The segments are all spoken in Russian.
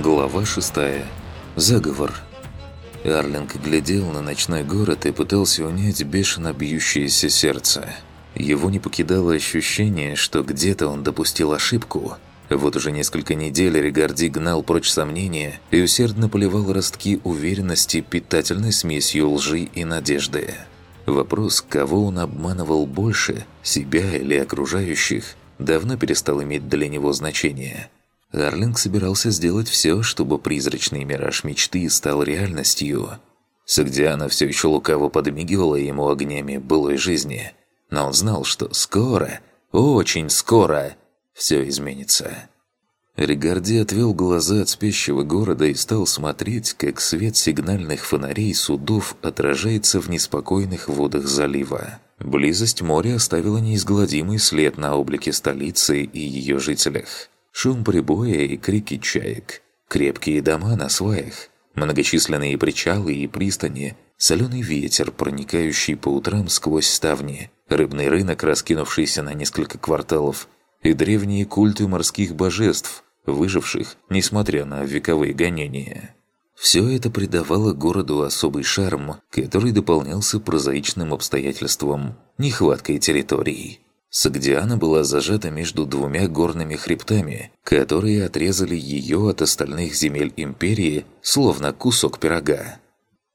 Глава 6. Заговор. Арлинг глядел на ночной город и пытался унять бешено бьющееся сердце. Его не покидало ощущение, что где-то он допустил ошибку. Вот уже несколько недель Регарди гнал прочь сомнения и усердно поливал ростки уверенности питательной смесью лжи и надежды. Вопрос, кого он обманывал больше, себя или окружающих, давно перестал иметь для него значение – Арлинг собирался сделать все, чтобы призрачный мираж мечты стал реальностью. Сагдиана все еще лукаво подмигивала ему огнями былой жизни, но он знал, что скоро, очень скоро, все изменится. Ригарди отвел глаза от спящего города и стал смотреть, как свет сигнальных фонарей судов отражается в неспокойных водах залива. Близость моря оставила неизгладимый след на облике столицы и ее жителях. Шум прибоя и крики чаек, крепкие дома на сваях, многочисленные причалы и пристани, соленый ветер, проникающий по утрам сквозь ставни, рыбный рынок, раскинувшийся на несколько кварталов, и древние культы морских божеств, выживших, несмотря на вековые гонения. Все это придавало городу особый шарм, который дополнялся прозаичным обстоятельством – нехваткой территорий. Сагдиана была зажата между двумя горными хребтами, которые отрезали ее от остальных земель Империи, словно кусок пирога.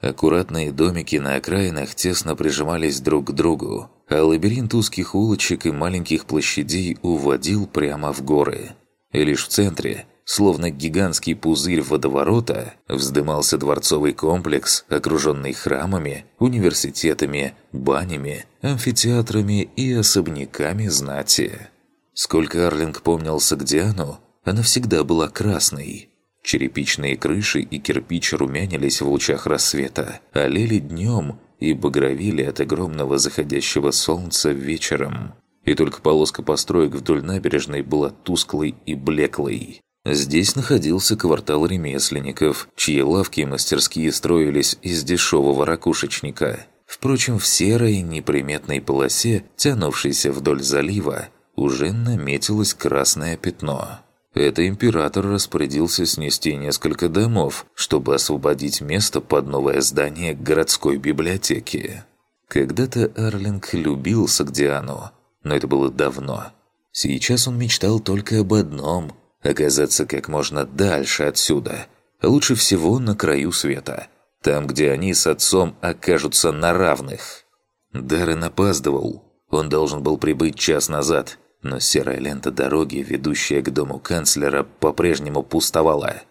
Аккуратные домики на окраинах тесно прижимались друг к другу, а лабиринт узких улочек и маленьких площадей уводил прямо в горы. И лишь в центре – Словно гигантский пузырь водоворота, вздымался дворцовый комплекс, окруженный храмами, университетами, банями, амфитеатрами и особняками знати. Сколько Арлинг помнил Сагдиану, она всегда была красной. Черепичные крыши и кирпич румянились в лучах рассвета, олели днем и багровили от огромного заходящего солнца вечером. И только полоска построек вдоль набережной была тусклой и блеклой. Здесь находился квартал ремесленников, чьи лавки и мастерские строились из дешевого ракушечника. Впрочем, в серой неприметной полосе, тянувшейся вдоль залива, уже наметилось красное пятно. Это император распорядился снести несколько домов, чтобы освободить место под новое здание городской библиотеки. Когда-то Арлинг любил Сагдиану, но это было давно. Сейчас он мечтал только об одном – оказаться как можно дальше отсюда. Лучше всего на краю света. Там, где они с отцом окажутся на равных. Даррен опаздывал. Он должен был прибыть час назад, но серая лента дороги, ведущая к дому канцлера, по-прежнему пустовала.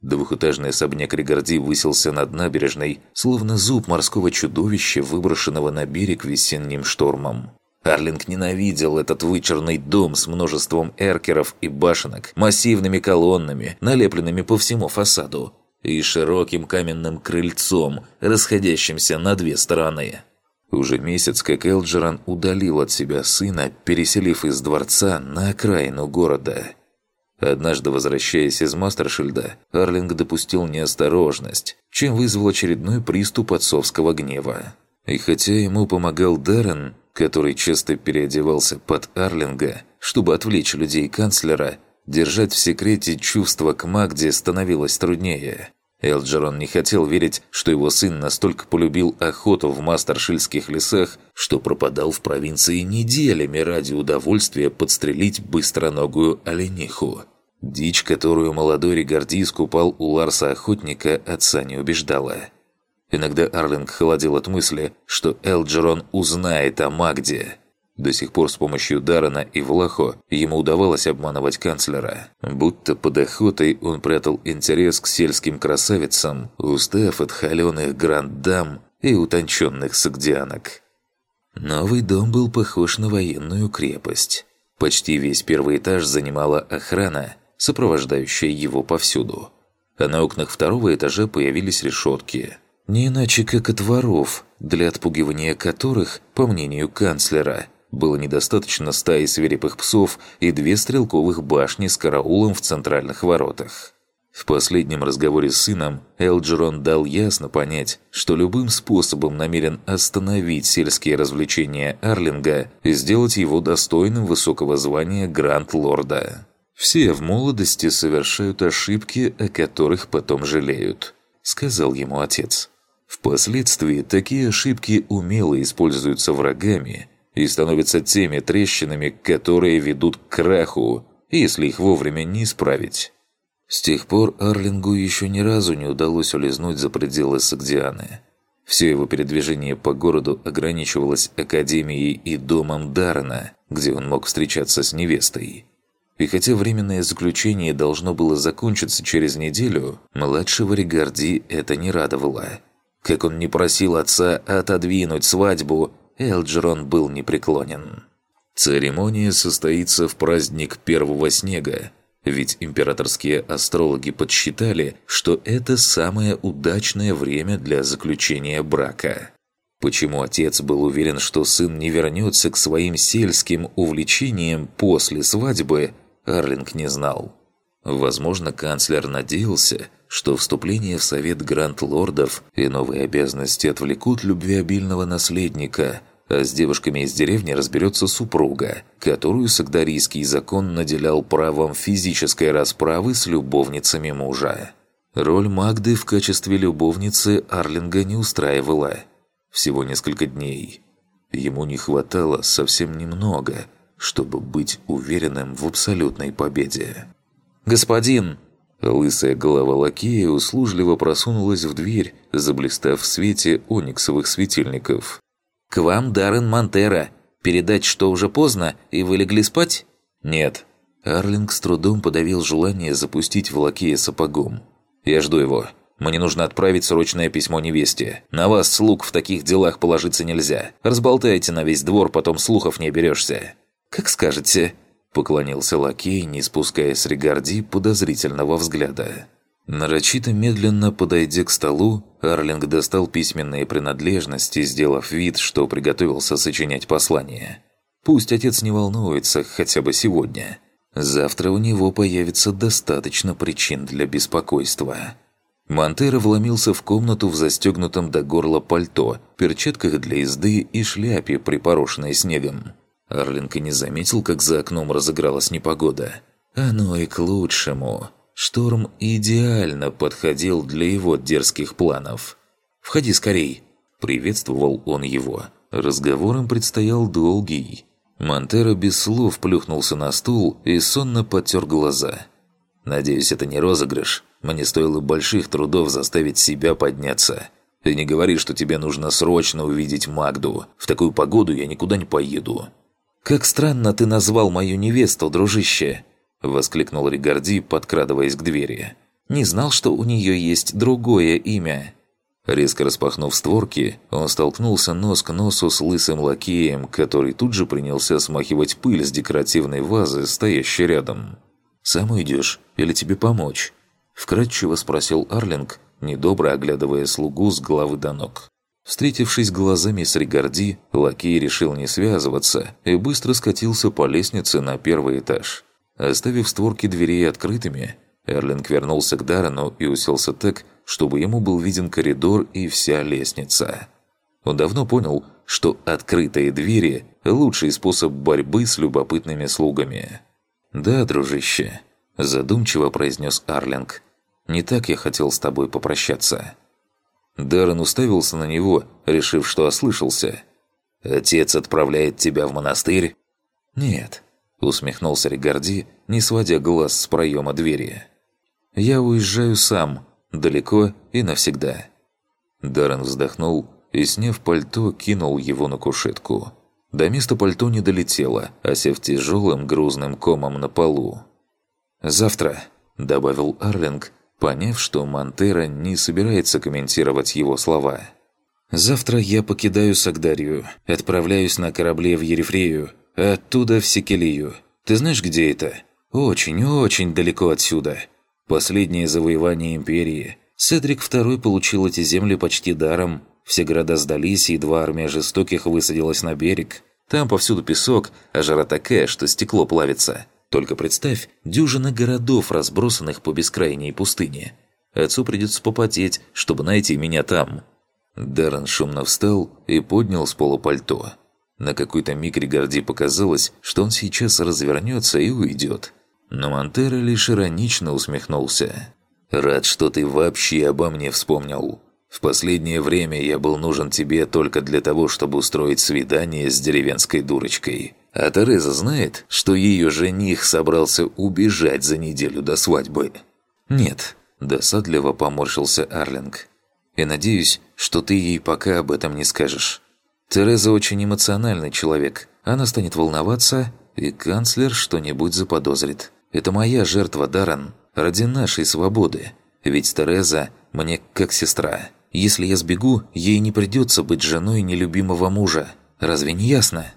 Двухэтажный особняк Ригарди высился над набережной, словно зуб морского чудовища, выброшенного на берег весенним штормом. Арлинг ненавидел этот вычурный дом с множеством эркеров и башенок, массивными колоннами, налепленными по всему фасаду, и широким каменным крыльцом, расходящимся на две стороны. Уже месяц, как Элджеран удалил от себя сына, переселив из дворца на окраину города. Однажды, возвращаясь из Мастершильда, Арлинг допустил неосторожность, чем вызвал очередной приступ отцовского гнева. И хотя ему помогал Даррен, который часто переодевался под Арлинга, чтобы отвлечь людей канцлера, держать в секрете чувства к Магде становилось труднее. Элджерон не хотел верить, что его сын настолько полюбил охоту в мастершильских лесах, что пропадал в провинции неделями ради удовольствия подстрелить быстроногую олениху. Дичь, которую молодой Регарди скупал у Ларса-охотника, отца не убеждала – Иногда Арлинг холодил от мысли, что Элджерон узнает о Магде. До сих пор с помощью Даррена и Влахо ему удавалось обманывать канцлера. Будто под охотой он прятал интерес к сельским красавицам, устав от холеных грандам и утонченных сагдианок. Новый дом был похож на военную крепость. Почти весь первый этаж занимала охрана, сопровождающая его повсюду. А на окнах второго этажа появились решетки – не иначе как от воров, для отпугивания которых, по мнению канцлера, было недостаточно стаи свирепых псов и две стрелковых башни с караулом в центральных воротах. В последнем разговоре с сыном Элджерон дал ясно понять, что любым способом намерен остановить сельские развлечения Арлинга и сделать его достойным высокого звания Гранд-Лорда. Все в молодости совершают ошибки, о которых потом жалеют», – сказал ему отец. Впоследствии такие ошибки умело используются врагами и становятся теми трещинами, которые ведут к краху, если их вовремя не исправить. С тех пор Арлингу еще ни разу не удалось улизнуть за пределы Сагдианы. Все его передвижение по городу ограничивалось Академией и домом Дарна, где он мог встречаться с невестой. И хотя временное заключение должно было закончиться через неделю, младшего Ригарди это не радовало. Как он не просил отца отодвинуть свадьбу, Элджерон был непреклонен. Церемония состоится в праздник первого снега, ведь императорские астрологи подсчитали, что это самое удачное время для заключения брака. Почему отец был уверен, что сын не вернется к своим сельским увлечениям после свадьбы, Арлинг не знал. Возможно, канцлер надеялся, что вступление в совет гранд-лордов и новые обязанности отвлекут любвеобильного наследника, а с девушками из деревни разберется супруга, которую сагдарийский закон наделял правом физической расправы с любовницами мужа. Роль Магды в качестве любовницы Арлинга не устраивала. Всего несколько дней. Ему не хватало совсем немного – чтобы быть уверенным в абсолютной победе. «Господин!» Лысая голова лакея услужливо просунулась в дверь, заблистав в свете ониксовых светильников. «К вам Даррен Монтера. Передать, что уже поздно, и вы легли спать?» «Нет». Арлинг с трудом подавил желание запустить в лакея сапогом. «Я жду его. Мне нужно отправить срочное письмо невесте. На вас, слуг, в таких делах положиться нельзя. Разболтайте на весь двор, потом слухов не оберешься». «Как скажете», – поклонился лакей, не спуская с Ригарди подозрительного взгляда. Нарочито медленно подойдя к столу, Арлинг достал письменные принадлежности, сделав вид, что приготовился сочинять послание. Пусть отец не волнуется хотя бы сегодня. Завтра у него появится достаточно причин для беспокойства. Монтера вломился в комнату в застегнутом до горла пальто, перчатках для езды и шляпе, припорошенной снегом. Арлинг и не заметил, как за окном разыгралась непогода. Оно и к лучшему. Шторм идеально подходил для его дерзких планов. «Входи скорей!» – приветствовал он его. Разговором предстоял долгий. Монтера без слов плюхнулся на стул и сонно потер глаза. «Надеюсь, это не розыгрыш. Мне стоило больших трудов заставить себя подняться. Ты не говори, что тебе нужно срочно увидеть Магду. В такую погоду я никуда не поеду». «Как странно ты назвал мою невесту, дружище!» – воскликнул Ригарди, подкрадываясь к двери. «Не знал, что у нее есть другое имя». Резко распахнув створки, он столкнулся нос к носу с лысым лакеем, который тут же принялся смахивать пыль с декоративной вазы, стоящей рядом. «Сам уйдешь? Или тебе помочь?» – вкратчиво спросил Арлинг, недобро оглядывая слугу с головы до ног. Встретившись глазами с Ригарди, лакей решил не связываться и быстро скатился по лестнице на первый этаж. Оставив створки дверей открытыми, Эрлинг вернулся к Даррену и уселся так, чтобы ему был виден коридор и вся лестница. Он давно понял, что открытые двери – лучший способ борьбы с любопытными слугами. «Да, дружище», – задумчиво произнес Арлинг. «Не так я хотел с тобой попрощаться». Даррен уставился на него, решив, что ослышался. «Отец отправляет тебя в монастырь?» «Нет», — усмехнулся Ригарди, не сводя глаз с проема двери. «Я уезжаю сам, далеко и навсегда». Даррен вздохнул и, сняв пальто, кинул его на кушетку. До места пальто не долетело, осев тяжелым грузным комом на полу. «Завтра», — добавил Арлинг, поняв, что Монтера не собирается комментировать его слова. «Завтра я покидаю Сагдарию, отправляюсь на корабле в Ерефрею, а оттуда в Секелию. Ты знаешь, где это? Очень-очень далеко отсюда. Последнее завоевание Империи. Седрик II получил эти земли почти даром. Все города сдались, и два армия жестоких высадилась на берег. Там повсюду песок, а жара такая, что стекло плавится. Только представь, дюжина городов, разбросанных по бескрайней пустыне. Отцу придется попотеть, чтобы найти меня там». Даррен шумно встал и поднял с пола пальто. На какой-то миг Ригарди показалось, что он сейчас развернется и уйдет. Но Монтера лишь иронично усмехнулся. «Рад, что ты вообще обо мне вспомнил. В последнее время я был нужен тебе только для того, чтобы устроить свидание с деревенской дурочкой. А Тереза знает, что ее жених собрался убежать за неделю до свадьбы?» «Нет», – досадливо поморщился Арлинг. «И надеюсь, что ты ей пока об этом не скажешь. Тереза очень эмоциональный человек. Она станет волноваться, и канцлер что-нибудь заподозрит. Это моя жертва, Даррен, ради нашей свободы. Ведь Тереза мне как сестра. Если я сбегу, ей не придется быть женой нелюбимого мужа. Разве не ясно?»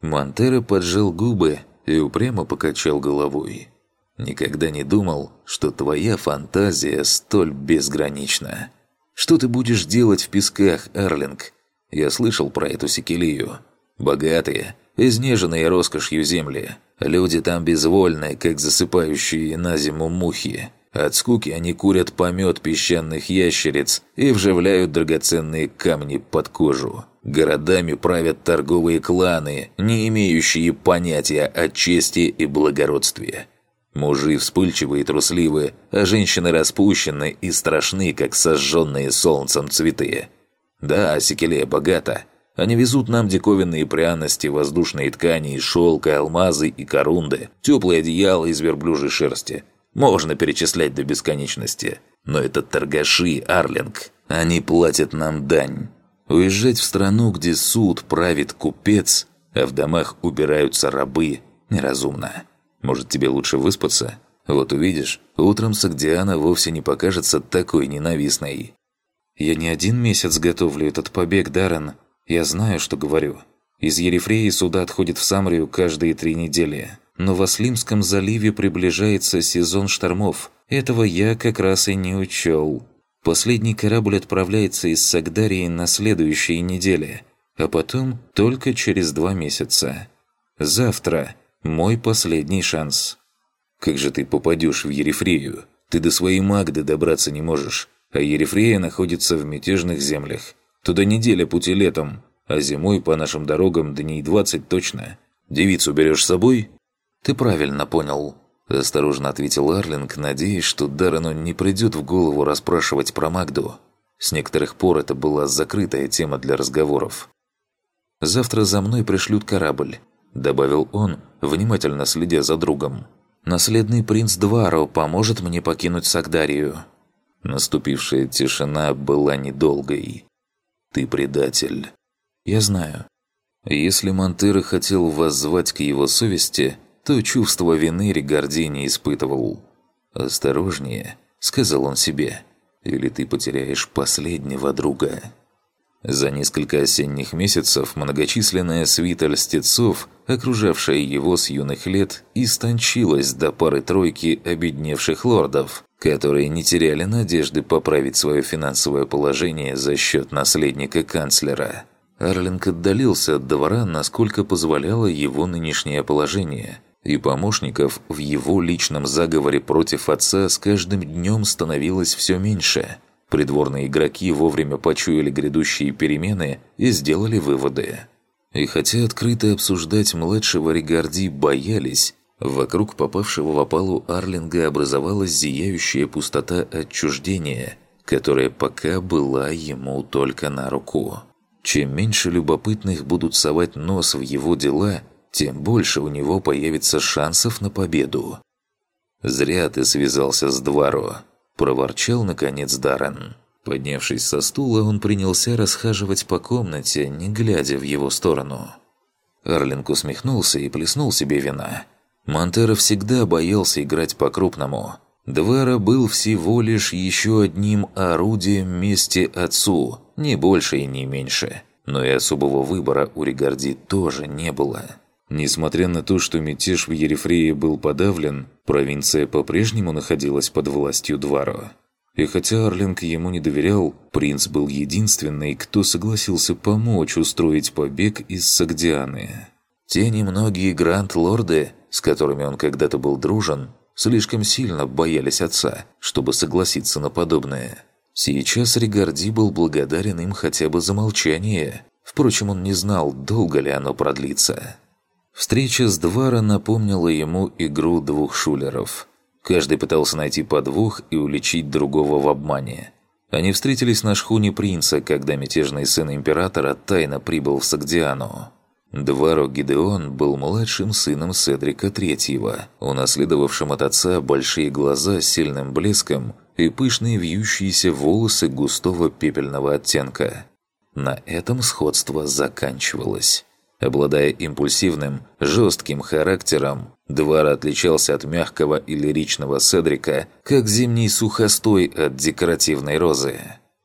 Монтеро поджал губы и упрямо покачал головой. «Никогда не думал, что твоя фантазия столь безгранична. Что ты будешь делать в песках, Арлинг? Я слышал про эту секелию. Богатые, изнеженные роскошью земли. Люди там безвольные, как засыпающие на зиму мухи. От скуки они курят помет песчаных ящериц и вживляют драгоценные камни под кожу. Городами правят торговые кланы, не имеющие понятия о чести и благородстве. Мужи вспыльчивые и трусливы, а женщины распущены и страшны, как сожженные солнцем цветы. Да, Секелея богата. Они везут нам диковинные пряности, воздушные ткани, шелка, алмазы и корунды, теплые одеяла из верблюжьей шерсти. Можно перечислять до бесконечности. Но это торгаши, Арлинг. Они платят нам дань. Уезжать в страну, где суд правит купец, а в домах убираются рабы, неразумно. Может, тебе лучше выспаться? Вот увидишь, утром Сагдиана вовсе не покажется такой ненавистной. Я не один месяц готовлю этот побег, Даррен. Я знаю, что говорю. Из Ерефреи суда отходит в Самрию каждые три недели. Но в Аслимском заливе приближается сезон штормов. Этого я как раз и не учел. Последний корабль отправляется из Сагдарии на следующей неделе, а потом только через два месяца. Завтра мой последний шанс. Как же ты попадешь в Ерефрею? Ты до своей Магды добраться не можешь, а Ерефрея находится в мятежных землях. Туда неделя пути летом, а зимой по нашим дорогам дней двадцать точно. Девицу берешь с собой? Ты правильно понял. Осторожно ответил Арлинг, надеясь, что Даррену не придет в голову расспрашивать про Магду. С некоторых пор это была закрытая тема для разговоров. «Завтра за мной пришлют корабль», – добавил он, внимательно следя за другом. «Наследный принц Дваро поможет мне покинуть Сагдарию». Наступившая тишина была недолгой. «Ты предатель». «Я знаю». Если Монтера хотел воззвать к его совести, то чувство вины Ригарди не испытывал. «Осторожнее», — сказал он себе, — «или ты потеряешь последнего друга». За несколько осенних месяцев многочисленная свита льстецов, окружавшая его с юных лет, истончилась до пары-тройки обедневших лордов, которые не теряли надежды поправить свое финансовое положение за счет наследника канцлера. Арлинг отдалился от двора, насколько позволяло его нынешнее положение – и помощников в его личном заговоре против отца с каждым днем становилось все меньше. Придворные игроки вовремя почуяли грядущие перемены и сделали выводы. И хотя открыто обсуждать младшего Ригарди боялись, вокруг попавшего в опалу Арлинга образовалась зияющая пустота отчуждения, которая пока была ему только на руку. Чем меньше любопытных будут совать нос в его дела – тем больше у него появится шансов на победу. «Зря ты связался с Дваро», – проворчал наконец Даррен. Поднявшись со стула, он принялся расхаживать по комнате, не глядя в его сторону. Арлинг усмехнулся и плеснул себе вина. Монтера всегда боялся играть по-крупному. Двара был всего лишь еще одним орудием мести отцу, не больше и не меньше. Но и особого выбора у Ригарди тоже не было. Несмотря на то, что мятеж в Ерефрее был подавлен, провинция по-прежнему находилась под властью Дваро. И хотя Арлинг ему не доверял, принц был единственный, кто согласился помочь устроить побег из Сагдианы. Те немногие гранд-лорды, с которыми он когда-то был дружен, слишком сильно боялись отца, чтобы согласиться на подобное. Сейчас Ригарди был благодарен им хотя бы за молчание. Впрочем, он не знал, долго ли оно продлится. Встреча с Двара напомнила ему игру двух шулеров. Каждый пытался найти подвох и уличить другого в обмане. Они встретились на шхуне принца, когда мятежный сын императора тайно прибыл в Сагдиану. Дваро Гидеон был младшим сыном Седрика III, унаследовавшим от отца большие глаза с сильным блеском и пышные вьющиеся волосы густого пепельного оттенка. На этом сходство заканчивалось. Обладая импульсивным, жестким характером, Двар отличался от мягкого и лиричного Седрика, как зимний сухостой от декоративной розы.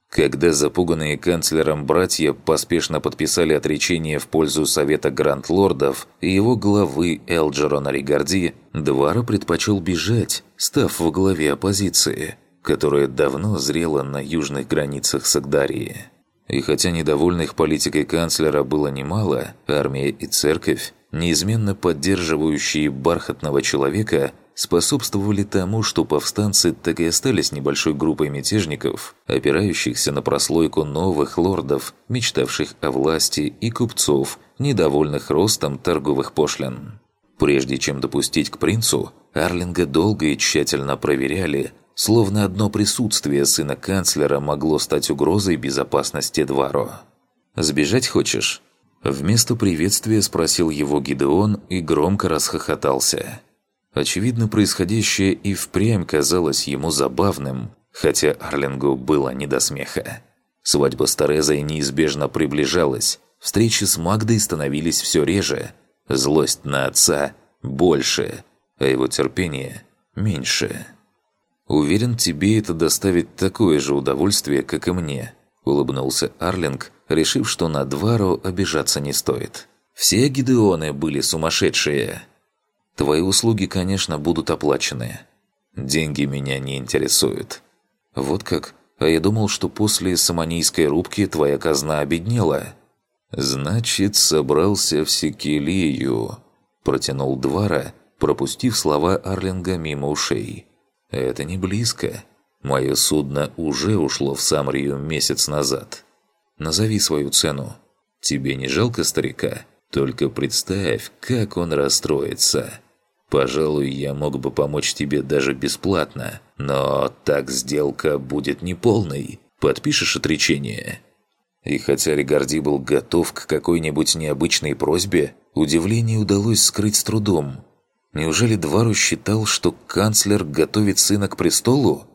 Когда запуганные канцлером братья поспешно подписали отречение в пользу Совета Гранд-Лордов и его главы Элджерона Ригарди, Двара предпочел бежать, став во главе оппозиции, которая давно зрела на южных границах Сагдарии. И хотя недовольных политикой канцлера было немало, армия и церковь, неизменно поддерживающие бархатного человека – способствовали тому, что повстанцы так и остались небольшой группой мятежников, опирающихся на прослойку новых лордов, мечтавших о власти, и купцов, недовольных ростом торговых пошлин. Прежде чем допустить к принцу, Арлинга долго и тщательно проверяли, словно одно присутствие сына канцлера могло стать угрозой безопасности Дваро. «Сбежать хочешь?» Вместо приветствия спросил его Гидеон и громко расхохотался – Очевидно, происходящее и впрямь казалось ему забавным, хотя Арлингу было не до смеха. Свадьба с Терезой неизбежно приближалась, встречи с Магдой становились все реже, злость на отца больше, а его терпение меньше. «Уверен, тебе это доставит такое же удовольствие, как и мне», – улыбнулся Арлинг, решив, что на Двару обижаться не стоит. «Все Гидеоны были сумасшедшие». Твои услуги, конечно, будут оплачены. Деньги меня не интересуют. Вот как? А я думал, что после самонийской рубки твоя казна обеднела. Значит, собрался в Секелию. Протянул Двара, пропустив слова Арлинга мимо ушей. Это не близко. Мое судно уже ушло в Самрию месяц назад. Назови свою цену. Тебе не жалко старика? Только представь, как он расстроится. Пожалуй, я мог бы помочь тебе даже бесплатно, но так сделка будет неполной. Подпишешь отречение?» И хотя Ригарди был готов к какой-нибудь необычной просьбе, удивление удалось скрыть с трудом. Неужели Двару считал, что канцлер готовит сына к престолу?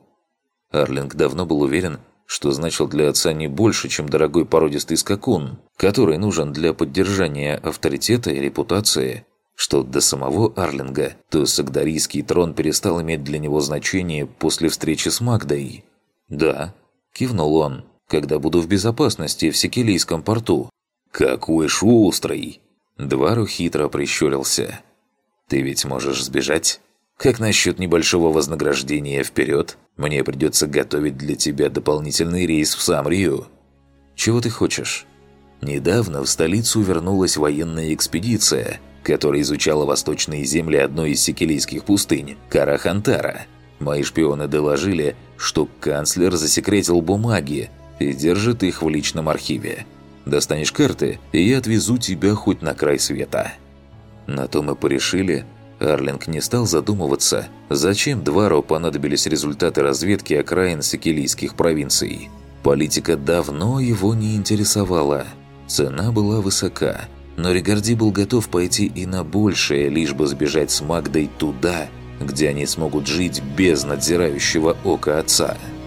Арлинг давно был уверен, что значил для отца не больше, чем дорогой породистый скакун, который нужен для поддержания авторитета и репутации, что до самого Арлинга, то сагдарийский трон перестал иметь для него значение после встречи с Магдой. «Да», – кивнул он, – «когда буду в безопасности в Секелийском порту». «Какой шустрый!» Двару хитро прищурился. «Ты ведь можешь сбежать? Как насчет небольшого вознаграждения вперед? Мне придется готовить для тебя дополнительный рейс в Самрию». «Чего ты хочешь?» Недавно в столицу вернулась военная экспедиция – которая изучала восточные земли одной из секелийских пустынь – Карахантара. Мои шпионы доложили, что канцлер засекретил бумаги и держит их в личном архиве. Достанешь карты, и я отвезу тебя хоть на край света». На то мы порешили. Арлинг не стал задумываться, зачем Двару понадобились результаты разведки окраин секелийских провинций. Политика давно его не интересовала. Цена была высока – но Ригарди был готов пойти и на большее, лишь бы сбежать с Магдой туда, где они смогут жить без надзирающего ока отца –